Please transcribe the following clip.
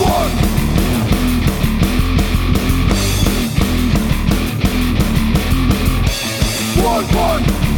one. One, one.